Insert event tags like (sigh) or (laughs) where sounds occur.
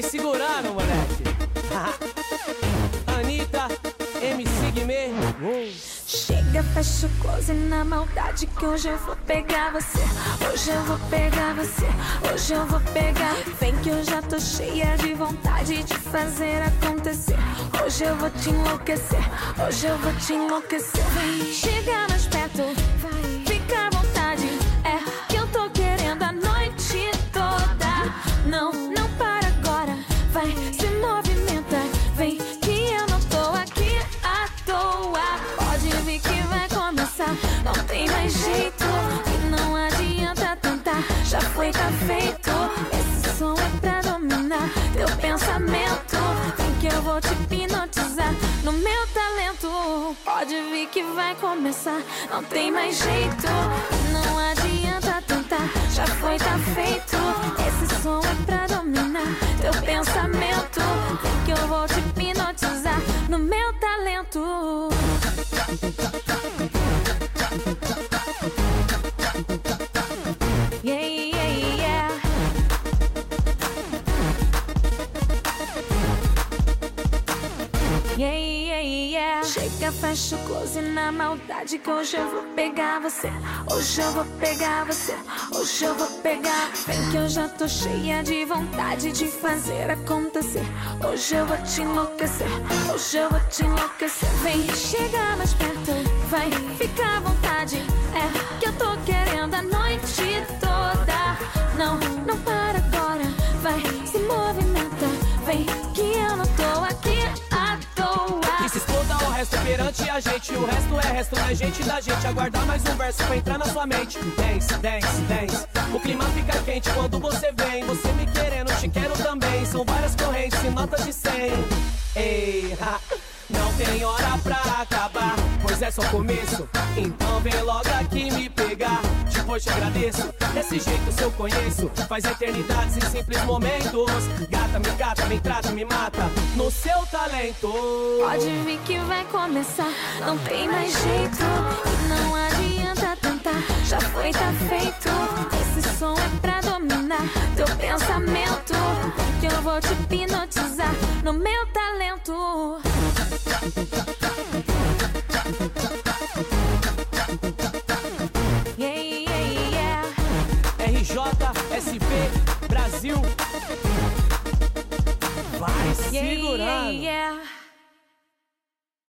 Vai segurando, moleque. (laughs) Anitta, MC Guimê. Chega, fecha o close na maldade que hoje eu vou pegar você. Hoje eu vou pegar você. Hoje eu vou pegar. Vem que eu já tô cheia de vontade de fazer acontecer. Hoje eu vou te enlouquecer. Hoje eu vou te enlouquecer. Vem, chega mais perto. Vai, foi, tá feito. Esse som é pra dominar teu pensamento. Vem que eu vou te hipnotizar no meu talento. Pode vir que vai começar. Não tem mais jeito. Não adianta tentar. Já foi, tá feito. Esse som é pra dominar teu pensamento. Vem que eu vou te Yeah, yeah, yeah. Chega, fecha o close na maldade que hoje eu vou pegar você. Hoje eu vou pegar você. Hoje eu vou pegar. Vem que eu já tô cheia de vontade de fazer acontecer. Hoje eu vou te enlouquecer. Hoje eu vou te enlouquecer. Vem, chega mais perto. Vai, fica à vontade. É que eu tô querendo a noite toda. Não, exploda o resto perante a gente. O resto é resto da gente, da gente. Aguardar mais um verso pra entrar na sua mente. Dance, dance, dance. O clima fica quente quando você vem. Você me querendo, te quero também. São várias correntes e notas de 100. Ei, ha. Não tem hora pra acabar, pois é só começo. Então vem logo aqui me pegar. Te agradeço. Desse jeito se eu conheço, faz eternidades em simples momentos. Gata, me gata, me trata, me mata. No seu talento. Pode vir que vai começar, não tem mais jeito. E não adianta tentar, já foi, tá feito. Esse som é pra dominar teu pensamento. Que eu vou te hipnotizar no meu talento. SP, Brasil. Vai Yeah, yeah, segurando. yeah.